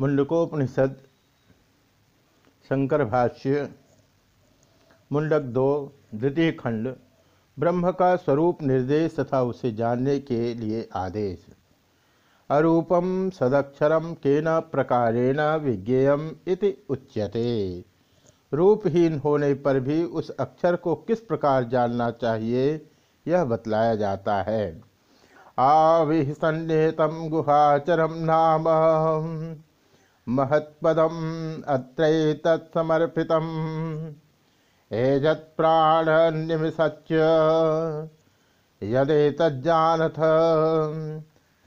मुंडकोपनिषद शंकर भाष्य मुंडक दो, द्वितीय खंड, ब्रह्म का स्वरूप निर्देश तथा उसे जानने के लिए आदेश। अरूपम सदक्षरम केन प्रकारेण विज्ञेयम इति उच्यते। रूपहीन होने पर भी उस अक्षर को किस प्रकार जानना चाहिए, यह बतलाया जाता है। आविसन्निहितम गुहाचरम नाम। महत्पदम अत्रैतत्समर्पित एजत्प्राण निमिषच्च यदेतज्जानथ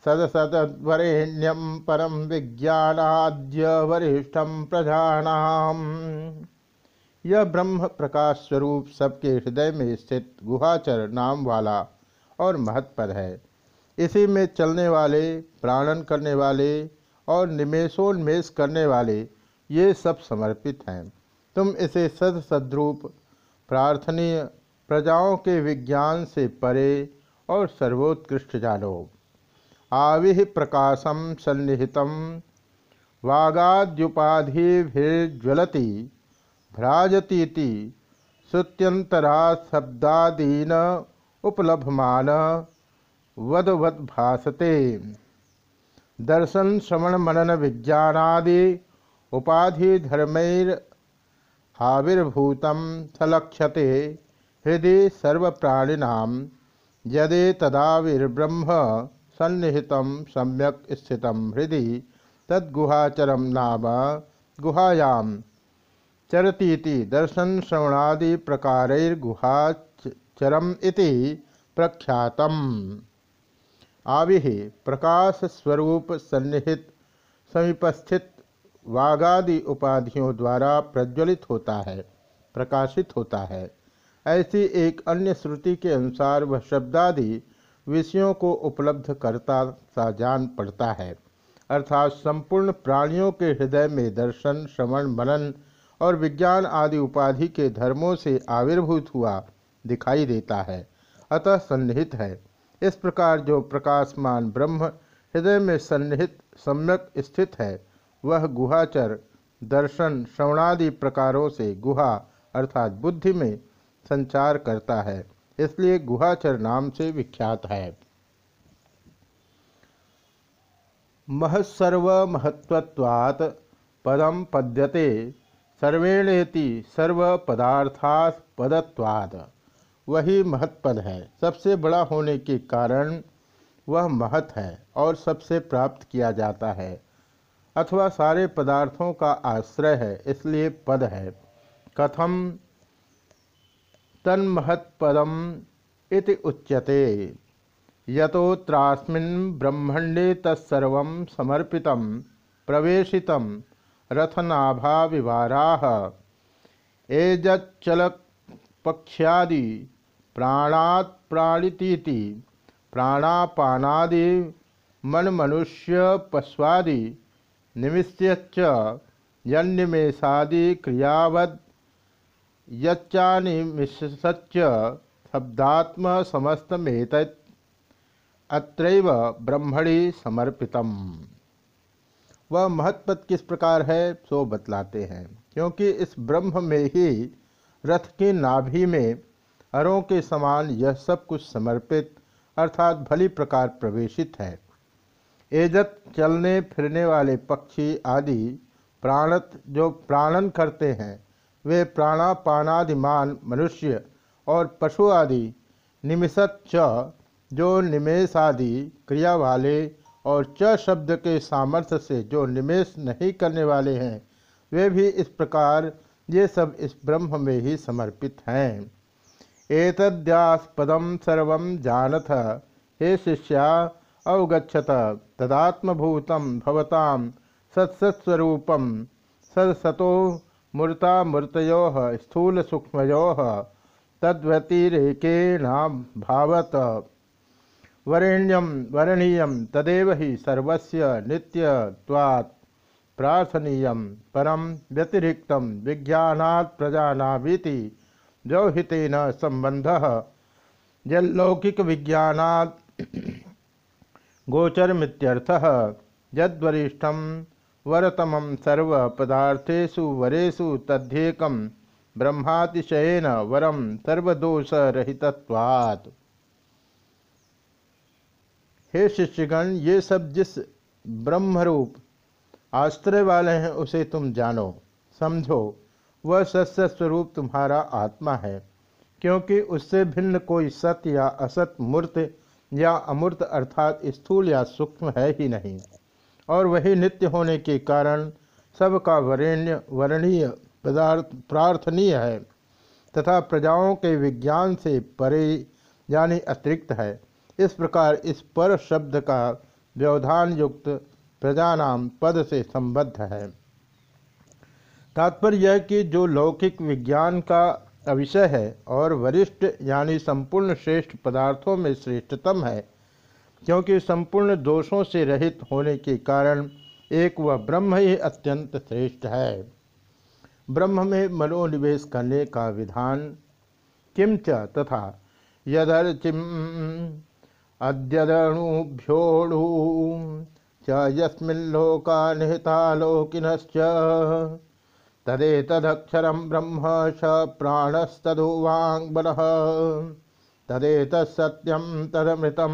सदसदवरेण्यम परम विज्ञानाद्य वरिष्ठम प्रजानाम। यह ब्रह्म प्रकाश स्वरूप सबके हृदय में स्थित गुहाचर नाम वाला और महत्पद है। इसी में चलने वाले, प्राणन करने वाले और निमेशोन्मेष करने वाले ये सब समर्पित हैं। तुम इसे सद सद्रूप प्रार्थनीय प्रजाओं के विज्ञान से परे और सर्वोत्कृष्ट जानो। आवि प्रकाशम सन्निहित, वागाद्युपाधिभिर्ज्वलती, भ्राजतीति श्रुत्यंतरा शब्दादीन उपलभमान वदवद भासते दर्शन, श्रवण, मनन, विज्ञानादि उपाधि धर्मैर आविर्भूतम सलक्ष्यते। हृदय सर्वप्राणिनाम यदे तदाविर्ब्रह्म सन्निहित सम्यक स्थित हृदय तद्गुहाचरम नाम गुहायाम चरतीति दर्शन, श्रवणादि प्रकारैर्गुहाचरम इति प्रख्यातम। आवि प्रकाश स्वरूप सन्निहित समीपस्थित वागादि उपाधियों द्वारा प्रज्वलित होता है, प्रकाशित होता है। ऐसी एक अन्य श्रुति के अनुसार वह शब्दादि विषयों को उपलब्ध करता सा जान पड़ता है। अर्थात संपूर्ण प्राणियों के हृदय में दर्शन, श्रवण, मनन और विज्ञान आदि उपाधि के धर्मों से आविर्भूत हुआ दिखाई देता है, अतः सन्निहित है। इस प्रकार जो प्रकाशमान ब्रह्म हृदय में सन्निहित, सम्यक स्थित है, वह गुहाचर, दर्शन, श्रवणादि प्रकारों से गुहा अर्थात बुद्धि में संचार करता है, इसलिए गुहाचर नाम से विख्यात है। महत्सर्वमहत्वात् पदम पद्यते, सर्वेणेति सर्वपदार्थास्पदत्वात् वही महत्पद है। सबसे बड़ा होने के कारण वह महत है और सबसे प्राप्त किया जाता है, अथवा सारे पदार्थों का आश्रय है, इसलिए पद है। कथम तन्महत्पदम इति उच्यते। यतोत्रास्मिन् ब्रह्मण्डे तत्सर्व समर्पित, प्रवेशित एजच्चल पक्षादि प्राणात् प्राणितीति, प्राणापानादि मन मनुष्य पश्वादि निमिष्यच्च यन्निमेषादि क्रियावद यच्चानिमिषच्च शब्दात्म समस्तमेत अत्रैव ब्रह्मणि समर्पितम। वह महत्पद किस प्रकार है, सो बतलाते हैं। क्योंकि इस ब्रह्म में ही रथ की नाभि में अरों के समान यह सब कुछ समर्पित, अर्थात भली प्रकार प्रवेशित है। एजत चलने फिरने वाले पक्षी आदि प्राणत, जो प्राणन करते हैं, वे प्राणापानादिमान मनुष्य और पशु आदि, निमिषत च, जो निमेश आदि क्रिया वाले और च शब्द के सामर्थ्य से जो निमेश नहीं करने वाले हैं, वे भी इस प्रकार, ये सब इस ब्रह्म में ही समर्पित हैं। एतद्यास्पदम सर्व जानथ। हे शिष्या अवगछत तदात्मभूतम भवताम सत्सत्स्वरूपम सदसतो मूर्ता मूर्तो स्थूल सूक्ष्मयो तद्व्यतिरेकेण भावत। वरेण्यम वरणीय तदेव ही सर्वस्य नित्यत्वात्। प्रार्थनीय परम व्यतिरिक्त विज्ञानात् प्रजानावीति। जो हितेन संबंध। जलौकिक विज्ञानात् गोचरमित्यर्थ। यद्वरिष्ठम वरतम सर्व पदार्थेषु वरेषु तद्येकम ब्रह्मातिशयन वरम सर्वदोषरहित्वात् हे शिष्यगण, ये सब जिस ब्रह्मरूप आश्रय वाले हैं, उसे तुम जानो, समझो। वह सत्य स्वरूप तुम्हारा आत्मा है, क्योंकि उससे भिन्न कोई सत्य या असत मूर्त या अमूर्त अर्थात स्थूल या सूक्ष्म है ही नहीं। और वही नित्य होने के कारण सबका वरेण्य, वर्णीय पदार्थ प्रार्थनीय है, तथा प्रजाओं के विज्ञान से परे यानी अतिरिक्त है। इस प्रकार इस पर शब्द का व्यवधान युक्त प्रजानाम पद से संबद्ध है। तात्पर्य यह कि जो लौकिक विज्ञान का विषय है और वरिष्ठ यानी संपूर्ण श्रेष्ठ पदार्थों में श्रेष्ठतम है, क्योंकि संपूर्ण दोषों से रहित होने के कारण एक वह ब्रह्म ही अत्यंत श्रेष्ठ है। ब्रह्म में मनोनिवेश करने का विधान किंच तथा यदर्चिम अद्यदणुभ्योणु च यस्मिल्लोका निहितालोकिनश्च तदेतदक्षरं ब्रह्म स तदेतत्सत्यं तदमृतं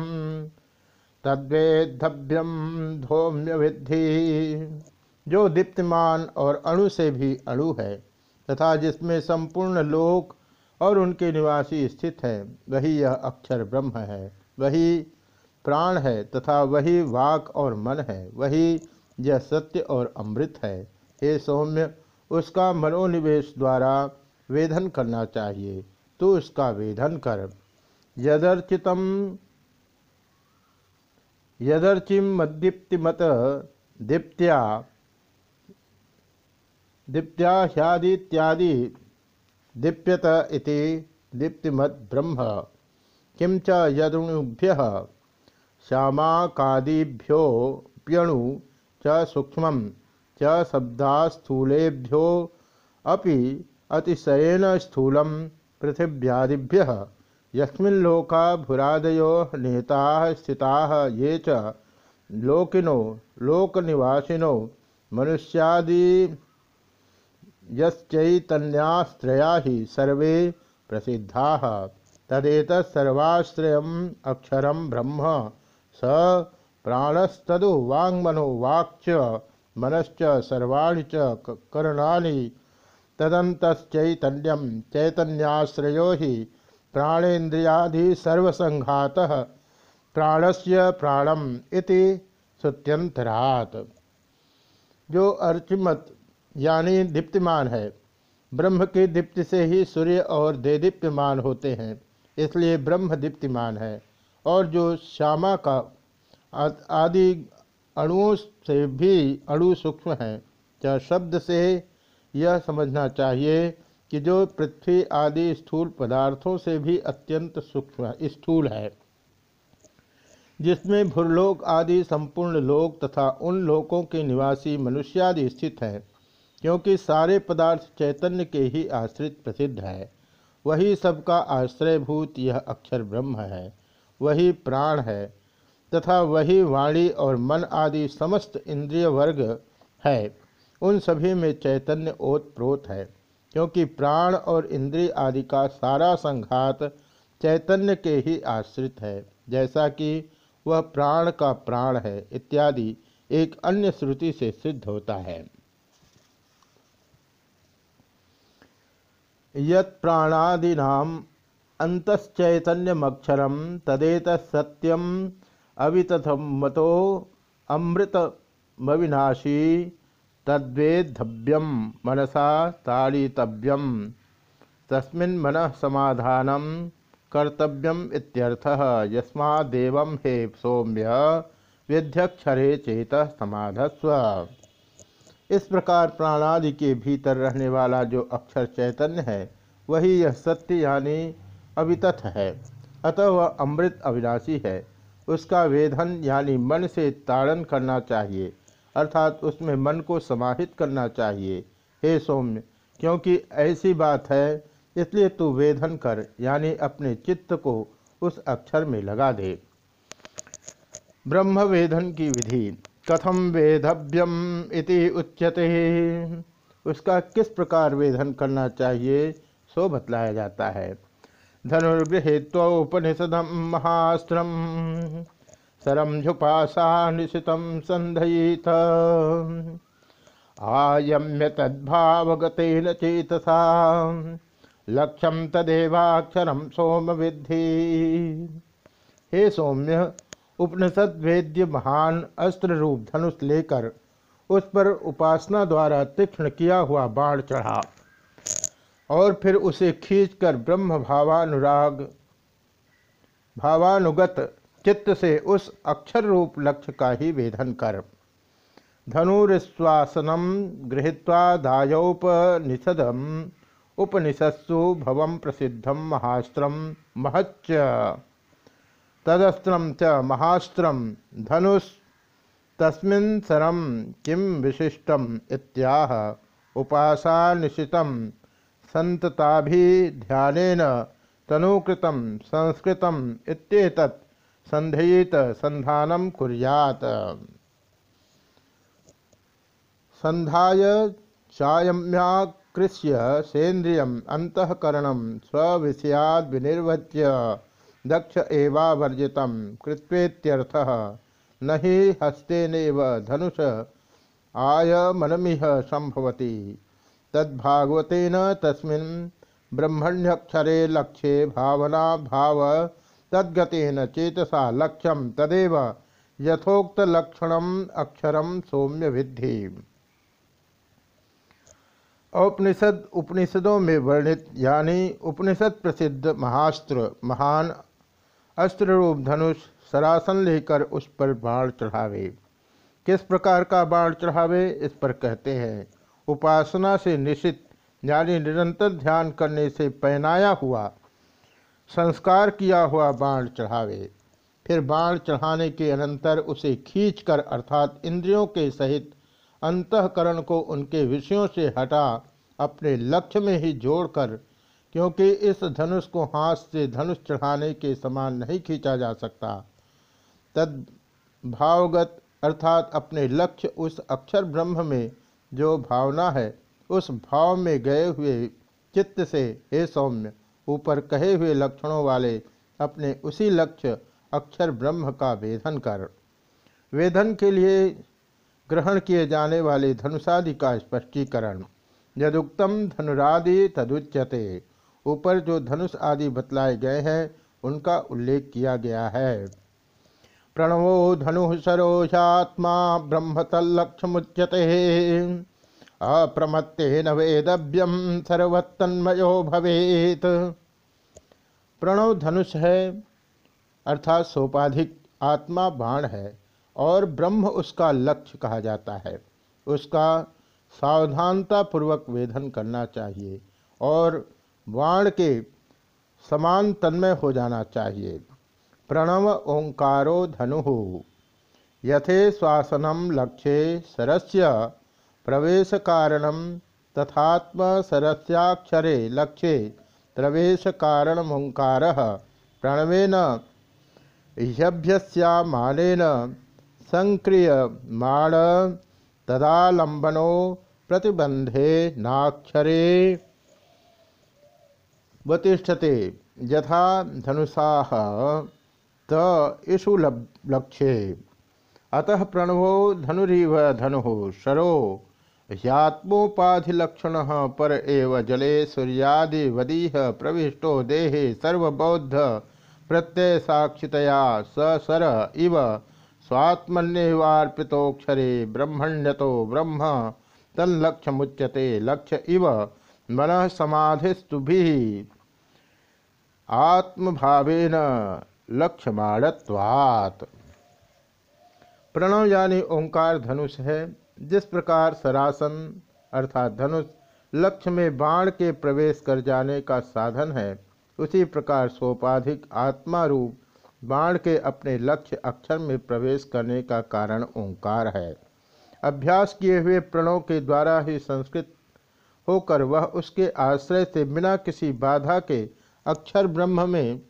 तद्वेद्धव्यम धौम्य विद्धि जो दीप्तिमान और अणु से भी अणु है, तथा जिसमें संपूर्ण लोक और उनके निवासी स्थित है, वही यह अक्षर ब्रह्म है। वही प्राण है तथा वही वाक और मन है। वही यह सत्य और अमृत है। हे सौम्य उसका मनोनिवेश द्वारा वेधन करना चाहिए। तो उसका वेधन कर। यदर्चितम, यदर्चिम मदीप्तिमत दीप्त्या दीप्त्या ह्यादित्यादि दीप्यत इति दीप्तिमत ब्रह्म। किं च यदुभ्य श्यामाकादिभ्योप्यणु च सूक्ष्म शब्दास्थूलेभ्यो अपि अतिशयन स्थूल पृथिव्यादिभ्य। यस्मिल्लोका भुरादयो निहिता स्थिता ये च लोकिनो, लोकनिवासिनो, मनुष्यादि यश्चैतन्यास्त्रया ही सर्वे प्रसिद्धा। तदेत सर्वाश्रय अक्षर ब्रह्म। स प्राणस्तु वाक्च मनश्च सर्वाणी च करणानि तदंतचैतन्यम चैतन्याश्रयो ही सर्वसंघात प्राणस्य प्राणम इति सुत्यंतरात जो अर्चमत यानी दीप्तिमान है, ब्रह्म की दीप्ति से ही सूर्य और देदीप्यमान होते हैं, इसलिए ब्रह्म दीप्तिमान है। और जो श्यामा का आदि अणुओं से भी अणु सूक्ष्म हैं। क्या शब्द से यह समझना चाहिए कि जो पृथ्वी आदि स्थूल पदार्थों से भी अत्यंत सूक्ष्म स्थूल है, जिसमें भूलोक आदि संपूर्ण लोक तथा उन लोकों के निवासी मनुष्यादि स्थित हैं, क्योंकि सारे पदार्थ चैतन्य के ही आश्रित प्रसिद्ध है। वही सबका आश्रयभूत यह अक्षर ब्रह्म है, वही प्राण है तथा वही वाणी और मन आदि समस्त इंद्रिय वर्ग है। उन सभी में चैतन्य ओतप्रोत है, क्योंकि प्राण और इंद्रिय आदि का सारा संघात चैतन्य के ही आश्रित है, जैसा कि वह प्राण का प्राण है इत्यादि एक अन्य श्रुति से सिद्ध होता है। यत प्राणादीनाम अंतश्चैतन्यमक्षरम तदेत सत्यम अवितथम मतो अमृतमविनाशी तद्वेद्धव्यम मनसा ताड़ितव्यम। तस्मिन् मनः समाधानं कर्तव्यम इत्यर्थः। यस्मादेवं हे सौम्य विध्यक्षरे चेत समाधस्व। इस प्रकार प्राणादि के भीतर रहने वाला जो अक्षर चैतन्य है, वही यह सत्य यानी अवितथ है। अतः वह अमृत अविनाशी है। उसका वेधन यानी मन से ताड़न करना चाहिए, अर्थात उसमें मन को समाहित करना चाहिए। हे सौम्य, क्योंकि ऐसी बात है, इसलिए तू वेधन कर, यानी अपने चित्त को उस अक्षर में लगा दे। ब्रह्म वेधन की विधि, कथम वेदव्यम इति उच्यते। उसका किस प्रकार वेधन करना चाहिए, सो बतलाया जाता है। धनुर्गृहीत्वोपनिषदम महास्त्रम सरम झुपाशा निशित संधयीत आयम्य तद्भावगतेन चेतसा। लक्ष्यम तदेवाक्षरम सोम विद्धि हे सौम्य उपनिषद वेद्य महान अस्त्र रूप धनुष लेकर उस पर उपासना द्वारा तीक्ष्ण किया हुआ बाण चढ़ा। और फिर उसे खींचकर ब्रह्म भावानुराग भावानुगत चित्त से उस अक्षर रूप लक्ष्य का ही वेधन कर। धनुर्श्वासनम गृहीत्वा दायोपनिषदम, उपनिषत्सु भव प्रसिद्धम महास्त्रम महच्च। तदस्त्रम च महास्त्रम धनुष तस्मिन् सरम किम विशिष्टम इत्याह उपासा निशितम संतताभिध्यानेन तनुकृतम संस्कृतम इत्येतत् संधयित संधानम कुर्यात्। संधाय चायम्याकृष्य सेन्द्रियम अंतकरण स्विषयाद विनिर्वच्य दक्ष एवावर्जित कृत्वेत्यर्थ। न ही हस्तेनेव धनुष आयमनमिह संभवती तद्भागवतेन तस्मिन् ब्रह्मण्यक्षरे लक्ष्ये भावना भाव तद्गतेन चेतसा लक्ष्यम तदेव यथोक्त लक्षणम अक्षरम सौम्य विद्धि औपनिषद उपनिषदों में वर्णित यानी उपनिषद प्रसिद्ध महास्त्र, महान अस्त्र रूप धनुष सरासन लेकर उस पर बाण चढ़ावे। किस प्रकार का बाण चढ़ावे, इस पर कहते हैं। उपासना से निशित यानी निरंतर ध्यान करने से पहनाया हुआ, संस्कार किया हुआ बाण चढ़ावे। फिर बाण चढ़ाने के अनंतर उसे खींचकर अर्थात इंद्रियों के सहित अंतकरण को उनके विषयों से हटा, अपने लक्ष्य में ही जोड़कर, क्योंकि इस धनुष को हाथ से धनुष चढ़ाने के समान नहीं खींचा जा सकता। तद भावगत अर्थात अपने लक्ष्य उस अक्षर ब्रह्म में जो भावना है, उस भाव में गए हुए चित्त से, हे सौम्य, ऊपर कहे हुए लक्षणों वाले अपने उसी लक्ष्य, अक्षर ब्रह्म का वेधन कर। वेधन के लिए ग्रहण किए जाने वाले धनुषादि का स्पष्टीकरण। यदुक्तम धनुरादि तदुच्यते। ऊपर जो धनुष आदि बतलाए गए हैं, उनका उल्लेख किया गया है। प्रणवो धनु सरोजात्मा अप्रमत्ते वेदव्यम सर्वतन्मयो भवेत। प्रणव धनुष है, अर्थात सोपाधिक आत्मा बाण है, और ब्रह्म उसका लक्ष्य कहा जाता है। उसका सावधानता पूर्वक वेधन करना चाहिए, और बाण के समान तन्मय हो जाना चाहिए। प्रणव ओंकारो धनु। यथे श्वासनम लक्ष्य सरस्य प्रवेश कारण तथात्म सरस्याक्षरे लक्ष्ये प्रवेश कारण ओंकार प्रणवेन ह्यभ्यस्यामानेन संक्रियमाण तदालंबनो प्रतिबंधे नाक्षरे। वतिष्ठते यथा धनुषा त इषु लक्ष्ये। अतः प्रणवो धनुरीव धनु शरो। ह्यात्मोपाधिलक्षण पर एव जले सूर्यादिवदीह प्रविष्टो देहे सर्वबौद्ध प्रत्यय साक्षितया स सर इव। स्वात्मन्यवार्पितोक्षरे ब्रह्मण्यतो ब्रह्म। तल्लक्ष्यमुच्यते लक्ष्य इव। मन समाधिस्तु आत्मभावेन लक्ष्यमाणत्वात्। प्रणव यानी ओंकार धनुष है, जिस प्रकार सरासन अर्थात धनुष लक्ष्य में बाण के प्रवेश कर जाने का साधन है, उसी प्रकार सोपाधिक आत्मा रूप बाण के अपने लक्ष्य अक्षर में प्रवेश करने का कारण ओंकार है। अभ्यास किए हुए प्रणव के द्वारा ही संस्कृत होकर वह उसके आश्रय से बिना किसी बाधा के अक्षर ब्रह्म में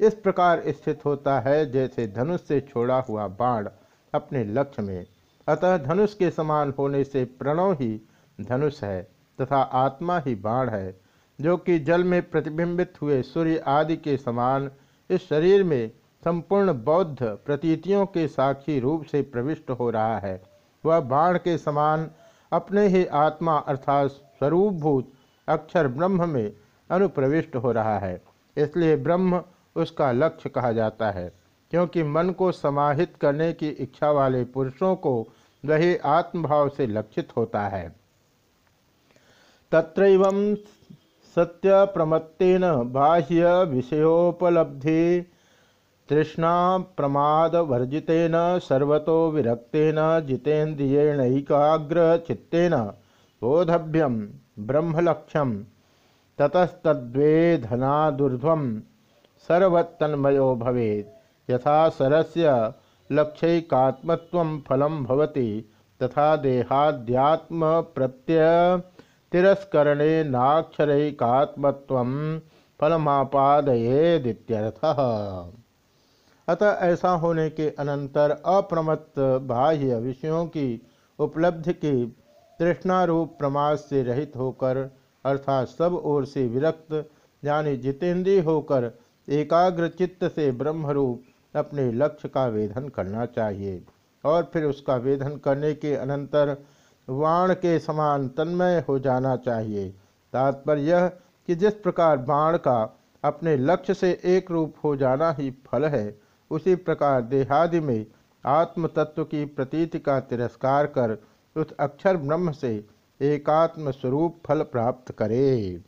इस प्रकार स्थित होता है जैसे धनुष से छोड़ा हुआ बाण अपने लक्ष्य में। अतः धनुष के समान होने से प्रणव ही धनुष है तथा आत्मा ही बाण है, जो कि जल में प्रतिबिंबित हुए सूर्य आदि के समान इस शरीर में संपूर्ण बौद्ध प्रतीतियों के साक्षी रूप से प्रविष्ट हो रहा है। वह बाण के समान अपने ही आत्मा अर्थात स्वरूपभूत अक्षर ब्रह्म में अनुप्रविष्ट हो रहा है, इसलिए ब्रह्म उसका लक्ष्य कहा जाता है, क्योंकि मन को समाहित करने की इच्छा वाले पुरुषों को वही आत्मभाव से लक्षित होता है। तत्र सत्य प्रमत्तेन बाह्य विषयोपलब्धि, तृष्णा प्रमाद वर्जितेन सर्वतो विरक्तेन जितेन्द्रियणैकाग्र चित्तेन बोधभ्यम ब्रह्मलक्ष्यम ततस्तद्वेधनादुर्ध्वं सर्वतन्मयो भवेत्। यथा सरस्य लक्ष्यैकात्मत्वं फलं भवति, तथा देहाध्यात्म प्रत्यय तिरस्करणे नाक्षरैकात्मत्वं फलमापादयेदित्यर्थः। अतः ऐसा होने के अनंतर अप्रमत्त बाह्य विषयों की उपलब्धि की तृष्णारूप प्रमाद से रहित होकर, अर्थात सब ओर से विरक्त, यानी जितेंद्रीय होकर एकाग्र चित्त से ब्रह्मरूप अपने लक्ष्य का वेधन करना चाहिए और फिर उसका वेधन करने के अनंतर वाण के समान तन्मय हो जाना चाहिए। तात्पर्य यह कि जिस प्रकार बाण का अपने लक्ष्य से एक रूप हो जाना ही फल है, उसी प्रकार देहादि में आत्म तत्व की प्रतीति का तिरस्कार कर उस अक्षर ब्रह्म से एकात्म स्वरूप फल प्राप्त करे।